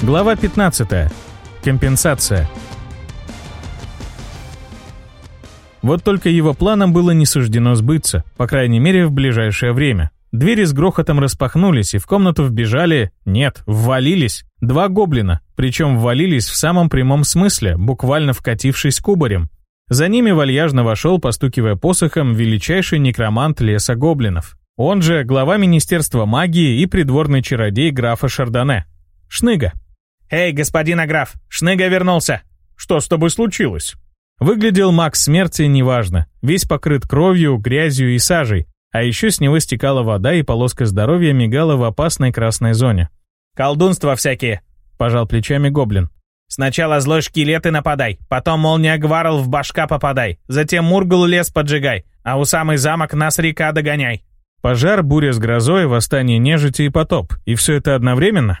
Глава 15. Компенсация. Вот только его планам было не суждено сбыться, по крайней мере, в ближайшее время. Двери с грохотом распахнулись, и в комнату вбежали, нет, ввалились, два гоблина, причем ввалились в самом прямом смысле, буквально вкатившись кубарем. За ними вальяжно вошел, постукивая посохом, величайший некромант леса гоблинов. Он же глава Министерства магии и придворный чародей графа Шардоне. Шныга. «Эй, господин Аграф, Шныга вернулся!» «Что с тобой случилось?» Выглядел Макс смерти неважно, весь покрыт кровью, грязью и сажей, а еще с него стекала вода и полоска здоровья мигала в опасной красной зоне. «Колдунства всякие!» — пожал плечами гоблин. «Сначала злой шкелет и нападай, потом молния Гварл в башка попадай, затем Мургл лес поджигай, а у самый замок нас река догоняй». Пожар, буря с грозой, восстание нежити и потоп. И все это одновременно?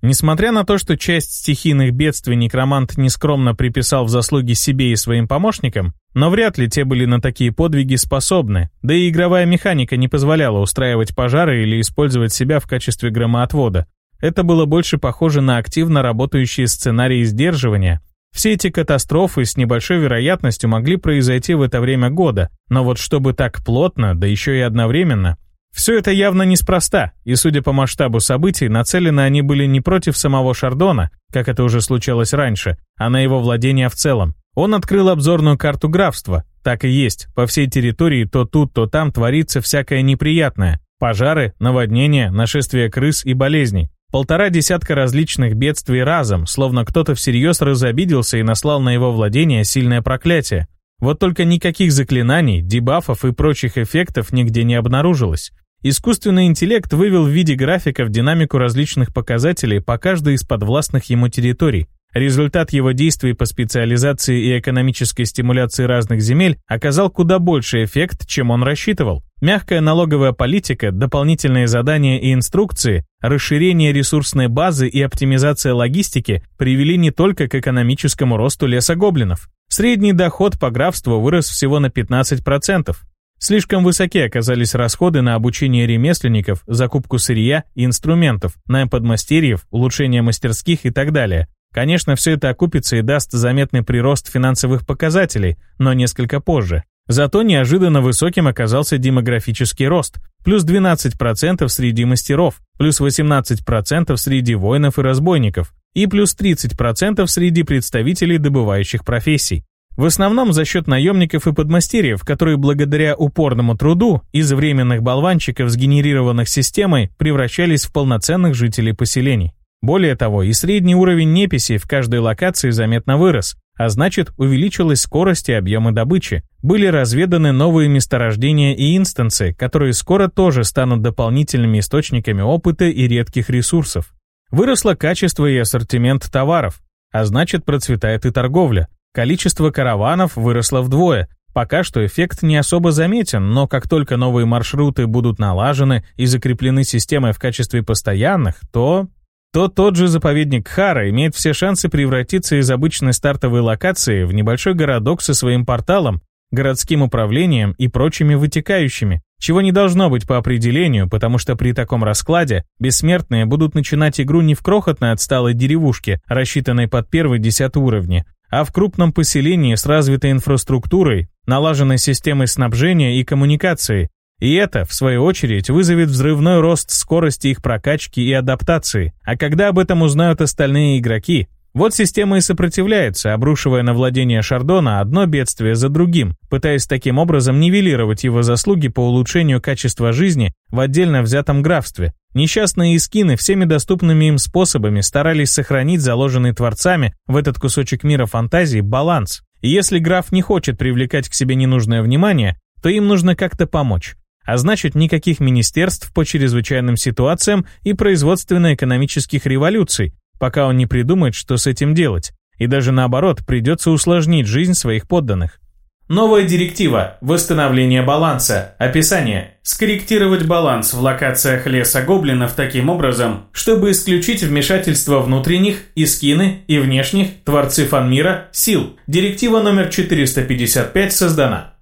Несмотря на то, что часть стихийных бедствий некромант нескромно приписал в заслуги себе и своим помощникам, но вряд ли те были на такие подвиги способны, да и игровая механика не позволяла устраивать пожары или использовать себя в качестве громоотвода. Это было больше похоже на активно работающие сценарии сдерживания. Все эти катастрофы с небольшой вероятностью могли произойти в это время года, но вот чтобы так плотно, да еще и одновременно, все это явно неспроста, и, судя по масштабу событий, нацелены они были не против самого Шардона, как это уже случалось раньше, а на его владения в целом. Он открыл обзорную карту графства. Так и есть, по всей территории то тут, то там творится всякое неприятное. Пожары, наводнения, нашествие крыс и болезней. Полтора десятка различных бедствий разом, словно кто-то всерьез разобиделся и наслал на его владение сильное проклятие. Вот только никаких заклинаний, дебафов и прочих эффектов нигде не обнаружилось. Искусственный интеллект вывел в виде графиков динамику различных показателей по каждой из подвластных ему территорий. Результат его действий по специализации и экономической стимуляции разных земель оказал куда больше эффект, чем он рассчитывал. Мягкая налоговая политика, дополнительные задания и инструкции, расширение ресурсной базы и оптимизация логистики привели не только к экономическому росту леса гоблинов. Средний доход по графству вырос всего на 15%. Слишком высоки оказались расходы на обучение ремесленников, закупку сырья и инструментов, найм подмастерьев, улучшение мастерских и так далее. Конечно, все это окупится и даст заметный прирост финансовых показателей, но несколько позже. Зато неожиданно высоким оказался демографический рост, плюс 12% среди мастеров, плюс 18% среди воинов и разбойников, и плюс 30% среди представителей добывающих профессий. В основном за счет наемников и подмастерьев, которые благодаря упорному труду из временных болванчиков, сгенерированных системой, превращались в полноценных жителей поселений. Более того, и средний уровень неписи в каждой локации заметно вырос, а значит увеличилась скорость и объемы добычи. Были разведаны новые месторождения и инстансы, которые скоро тоже станут дополнительными источниками опыта и редких ресурсов. Выросло качество и ассортимент товаров, а значит процветает и торговля. Количество караванов выросло вдвое. Пока что эффект не особо заметен, но как только новые маршруты будут налажены и закреплены системой в качестве постоянных, то то тот же заповедник Хара имеет все шансы превратиться из обычной стартовой локации в небольшой городок со своим порталом, городским управлением и прочими вытекающими, чего не должно быть по определению, потому что при таком раскладе бессмертные будут начинать игру не в крохотной отсталой деревушке, рассчитанной под первый десят уровни, а в крупном поселении с развитой инфраструктурой, налаженной системой снабжения и коммуникации, и это, в свою очередь, вызовет взрывной рост скорости их прокачки и адаптации. А когда об этом узнают остальные игроки, вот система и сопротивляется, обрушивая на владение Шардона одно бедствие за другим, пытаясь таким образом нивелировать его заслуги по улучшению качества жизни в отдельно взятом графстве. Несчастные искины всеми доступными им способами старались сохранить заложенный творцами в этот кусочек мира фантазии баланс. И если граф не хочет привлекать к себе ненужное внимание, то им нужно как-то помочь а значит никаких министерств по чрезвычайным ситуациям и производственно-экономических революций, пока он не придумает, что с этим делать, и даже наоборот, придется усложнить жизнь своих подданных. Новая директива. Восстановление баланса. Описание. Скорректировать баланс в локациях леса гоблинов таким образом, чтобы исключить вмешательство внутренних, искины и внешних, творцы фанмира, сил. Директива номер 455 создана.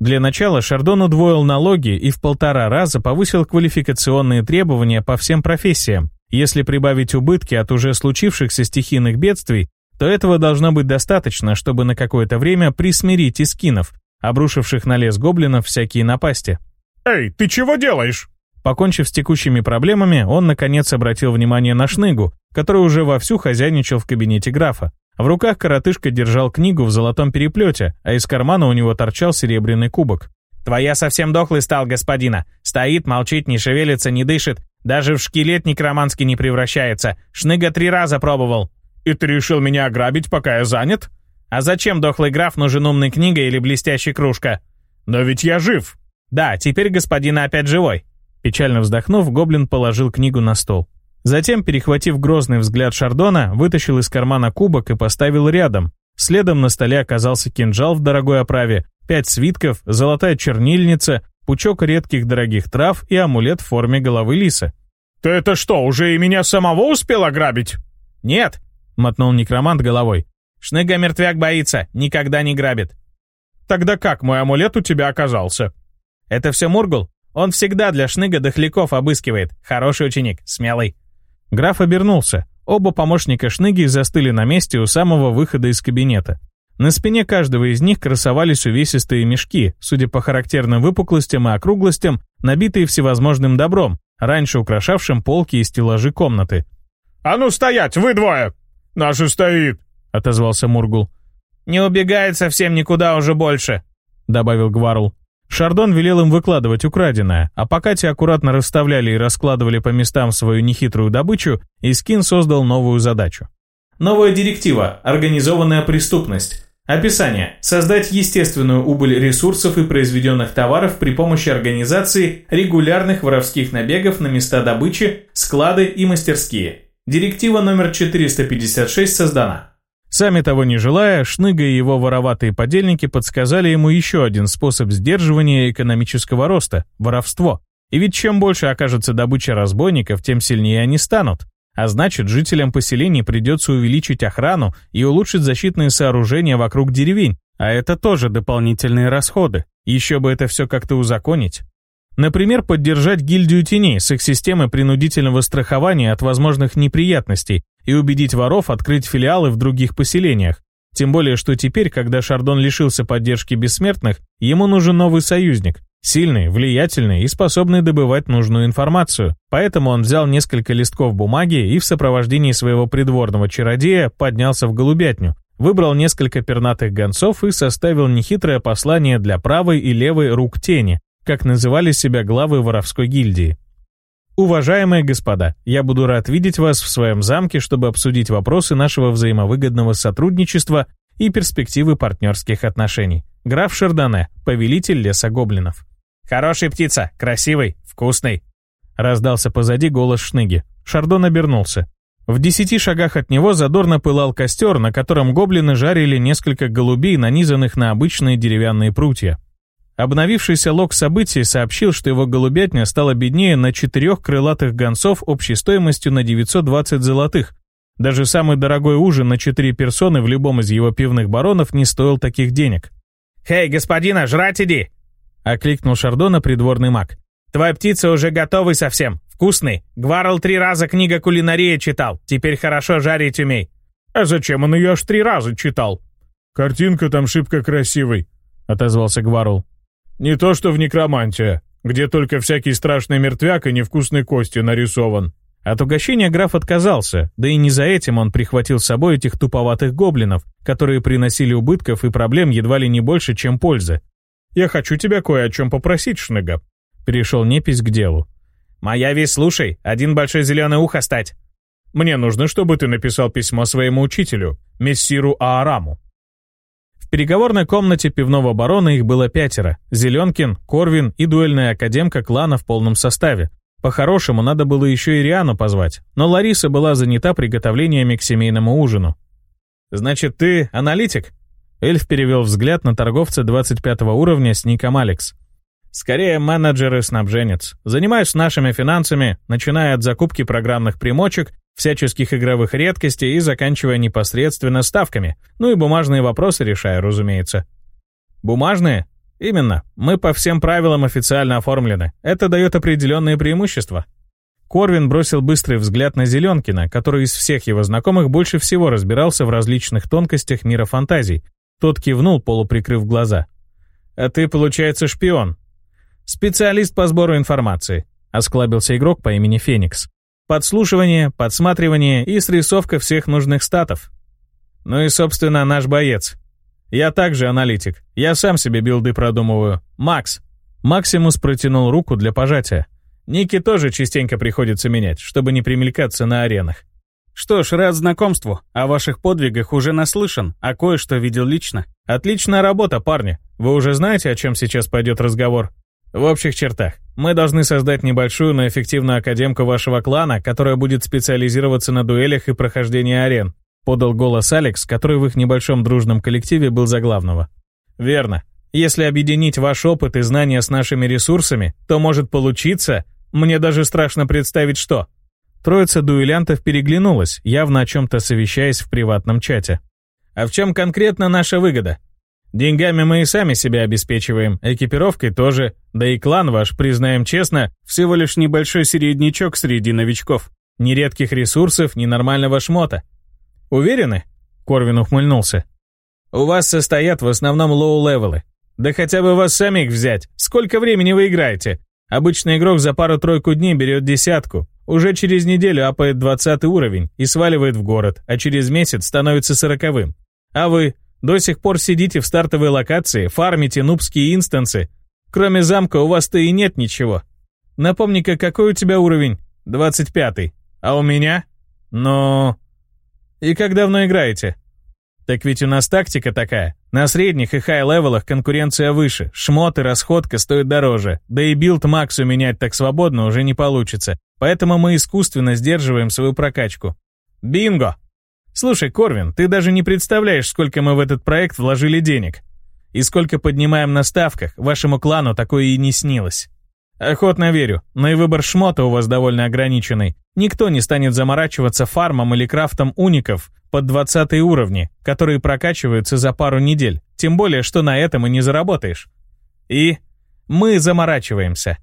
Для начала Шардон удвоил налоги и в полтора раза повысил квалификационные требования по всем профессиям. Если прибавить убытки от уже случившихся стихийных бедствий, то этого должно быть достаточно, чтобы на какое-то время присмирить искинов, обрушивших на лес гоблинов всякие напасти. «Эй, ты чего делаешь?» Покончив с текущими проблемами, он, наконец, обратил внимание на Шныгу, который уже вовсю хозяйничал в кабинете графа. В руках коротышка держал книгу в золотом переплете, а из кармана у него торчал серебряный кубок. «Твоя совсем дохлый стал, господина. Стоит, молчит, не шевелится, не дышит. Даже в шкелет некроманский не превращается. Шныга три раза пробовал». «И ты решил меня ограбить, пока я занят?» «А зачем, дохлый граф, нужен умный книга или блестящая кружка?» «Но ведь я жив!» «Да, теперь господина опять живой». Печально вздохнув, гоблин положил книгу на стол. Затем, перехватив грозный взгляд Шардона, вытащил из кармана кубок и поставил рядом. Следом на столе оказался кинжал в дорогой оправе, пять свитков, золотая чернильница, пучок редких дорогих трав и амулет в форме головы лиса. «Ты это что, уже и меня самого успел ограбить?» «Нет», — мотнул некромант головой. «Шныга-мертвяк боится, никогда не грабит». «Тогда как мой амулет у тебя оказался?» «Это все Мургул. Он всегда для Шныга дохляков обыскивает. Хороший ученик, смелый». Граф обернулся. Оба помощника Шныги застыли на месте у самого выхода из кабинета. На спине каждого из них красовались увесистые мешки, судя по характерным выпуклостям и округлостям, набитые всевозможным добром, раньше украшавшим полки и стеллажи комнаты. «А ну стоять, вы двое!» «Наши стоит!» — отозвался Мургул. «Не убегает совсем никуда уже больше», — добавил Гварул. Шардон велел им выкладывать украденное, а пока те аккуратно расставляли и раскладывали по местам свою нехитрую добычу, Искин создал новую задачу. Новая директива «Организованная преступность». Описание. Создать естественную убыль ресурсов и произведенных товаров при помощи организации регулярных воровских набегов на места добычи, склады и мастерские. Директива номер 456 создана. Сами того не желая, Шныга и его вороватые подельники подсказали ему еще один способ сдерживания экономического роста – воровство. И ведь чем больше окажется добыча разбойников, тем сильнее они станут. А значит, жителям поселений придется увеличить охрану и улучшить защитные сооружения вокруг деревень, а это тоже дополнительные расходы. Еще бы это все как-то узаконить. Например, поддержать гильдию теней с их системой принудительного страхования от возможных неприятностей и убедить воров открыть филиалы в других поселениях. Тем более, что теперь, когда Шардон лишился поддержки бессмертных, ему нужен новый союзник, Сильный, влиятельный и способный добывать нужную информацию. Поэтому он взял несколько листков бумаги и в сопровождении своего придворного чародея поднялся в голубятню, выбрал несколько пернатых гонцов и составил нехитрое послание для правой и левой рук тени, как называли себя главы воровской гильдии. Уважаемые господа, я буду рад видеть вас в своем замке, чтобы обсудить вопросы нашего взаимовыгодного сотрудничества и перспективы партнерских отношений. Граф Шардане, повелитель леса гоблинов. «Хорошая птица, красивый, вкусный!» Раздался позади голос Шныги. Шардон обернулся. В десяти шагах от него задорно пылал костер, на котором гоблины жарили несколько голубей, нанизанных на обычные деревянные прутья. Обновившийся лог событий сообщил, что его голубятня стала беднее на четырех крылатых гонцов общей стоимостью на 920 золотых. Даже самый дорогой ужин на четыре персоны в любом из его пивных баронов не стоил таких денег. «Хей, господина, жрать иди!» — окликнул Шардона придворный маг. «Твоя птица уже готовый совсем, вкусный. Гварл три раза книга кулинария читал, теперь хорошо жарить умей». «А зачем он ее аж три раза читал?» «Картинка там шибко красивый, — отозвался Гварл. Не то что в некромантия, где только всякий страшный мертвяк и невкусной кости нарисован. От угощения граф отказался, да и не за этим он прихватил с собой этих туповатых гоблинов, которые приносили убытков и проблем едва ли не больше, чем пользы. «Я хочу тебя кое о чем попросить, Шныга», — перешел непись к делу. «Моя весь слушай, один большой зеленый ухо стать». «Мне нужно, чтобы ты написал письмо своему учителю, мессиру Аараму переговорной комнате пивного барона их было пятеро. Зеленкин, Корвин и дуэльная академка клана в полном составе. По-хорошему, надо было еще и Риану позвать, но Лариса была занята приготовлениями к семейному ужину. «Значит, ты аналитик?» Эльф перевел взгляд на торговца 25 уровня с ником Алекс. «Скорее менеджер и снабженец. Занимаюсь нашими финансами, начиная от закупки программных примочек всяческих игровых редкостей и заканчивая непосредственно ставками. Ну и бумажные вопросы решаю, разумеется. Бумажные? Именно. Мы по всем правилам официально оформлены. Это дает определенные преимущества. Корвин бросил быстрый взгляд на Зеленкина, который из всех его знакомых больше всего разбирался в различных тонкостях мира фантазий. Тот кивнул, полуприкрыв глаза. «А ты, получается, шпион?» «Специалист по сбору информации», — осклабился игрок по имени Феникс подслушивание, подсматривание и срисовка всех нужных статов. Ну и, собственно, наш боец. Я также аналитик. Я сам себе билды продумываю. Макс. Максимус протянул руку для пожатия. Ники тоже частенько приходится менять, чтобы не примелькаться на аренах. Что ж, рад знакомству. О ваших подвигах уже наслышан, а кое-что видел лично. Отличная работа, парни. Вы уже знаете, о чем сейчас пойдет разговор? В общих чертах. Мы должны создать небольшую, но эффективную академку вашего клана, которая будет специализироваться на дуэлях и прохождении арен», подал голос Алекс, который в их небольшом дружном коллективе был за главного. «Верно. Если объединить ваш опыт и знания с нашими ресурсами, то может получиться... Мне даже страшно представить, что...» Троица дуэлянтов переглянулась, явно о чем-то совещаясь в приватном чате. «А в чем конкретно наша выгода?» Деньгами мы и сами себя обеспечиваем, экипировкой тоже. Да и клан ваш, признаем честно, всего лишь небольшой середнячок среди новичков. Ни редких ресурсов, ни нормального шмота. Уверены? Корвин ухмыльнулся. У вас состоят в основном лоу-левелы. Да хотя бы вас самих взять. Сколько времени вы играете? Обычный игрок за пару-тройку дней берет десятку. Уже через неделю апает 20 уровень и сваливает в город, а через месяц становится сороковым. А вы до сих пор сидите в стартовой локации, фармите нубские инстансы. Кроме замка у вас-то и нет ничего. Напомни-ка, какой у тебя уровень? 25-й. А у меня? Но... И как давно играете? Так ведь у нас тактика такая. На средних и хай-левелах конкуренция выше, шмот и расходка стоят дороже, да и билд Максу менять так свободно уже не получится, поэтому мы искусственно сдерживаем свою прокачку. Бинго! «Слушай, Корвин, ты даже не представляешь, сколько мы в этот проект вложили денег. И сколько поднимаем на ставках, вашему клану такое и не снилось». «Охотно верю, но и выбор шмота у вас довольно ограниченный. Никто не станет заморачиваться фармом или крафтом уников под 20 уровни, которые прокачиваются за пару недель, тем более, что на этом и не заработаешь. И мы заморачиваемся.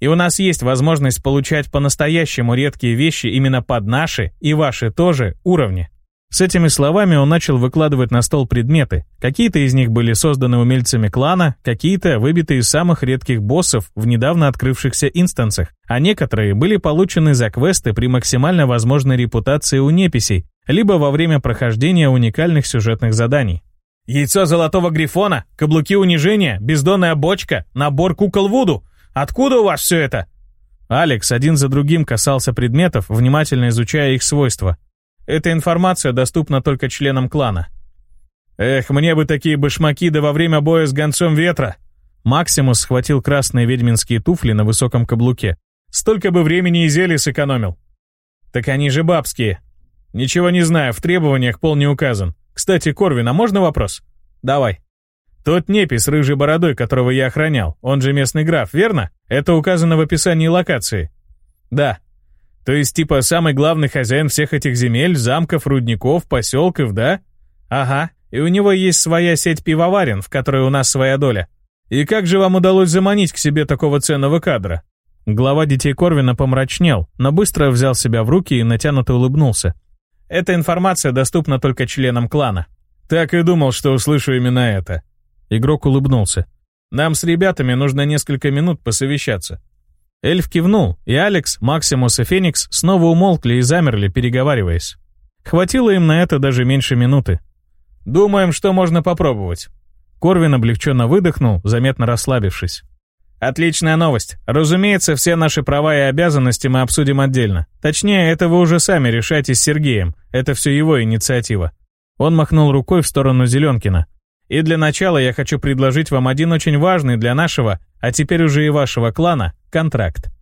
И у нас есть возможность получать по-настоящему редкие вещи именно под наши и ваши тоже уровни. С этими словами он начал выкладывать на стол предметы. Какие-то из них были созданы умельцами клана, какие-то выбиты из самых редких боссов в недавно открывшихся инстансах, а некоторые были получены за квесты при максимально возможной репутации у неписей, либо во время прохождения уникальных сюжетных заданий. «Яйцо золотого грифона, каблуки унижения, бездонная бочка, набор кукол Вуду. Откуда у вас все это?» Алекс один за другим касался предметов, внимательно изучая их свойства. Эта информация доступна только членам клана. Эх, мне бы такие башмаки да во время боя с гонцом ветра. Максимус схватил красные ведьминские туфли на высоком каблуке. Столько бы времени и зелий сэкономил. Так они же бабские. Ничего не знаю, в требованиях пол не указан. Кстати, Корвин, а можно вопрос? Давай. Тот непись с рыжей бородой, которого я охранял, он же местный граф, верно? Это указано в описании локации. Да, то есть, типа, самый главный хозяин всех этих земель, замков, рудников, поселков, да? Ага, и у него есть своя сеть пивоварен, в которой у нас своя доля. И как же вам удалось заманить к себе такого ценного кадра? Глава детей Корвина помрачнел, но быстро взял себя в руки и натянуто улыбнулся. Эта информация доступна только членам клана. Так и думал, что услышу именно это. Игрок улыбнулся. Нам с ребятами нужно несколько минут посовещаться. Эльф кивнул, и Алекс, Максимус и Феникс снова умолкли и замерли, переговариваясь. Хватило им на это даже меньше минуты. «Думаем, что можно попробовать». Корвин облегченно выдохнул, заметно расслабившись. «Отличная новость. Разумеется, все наши права и обязанности мы обсудим отдельно. Точнее, это вы уже сами решайте с Сергеем. Это все его инициатива». Он махнул рукой в сторону Зеленкина. И для начала я хочу предложить вам один очень важный для нашего, а теперь уже и вашего клана, контракт.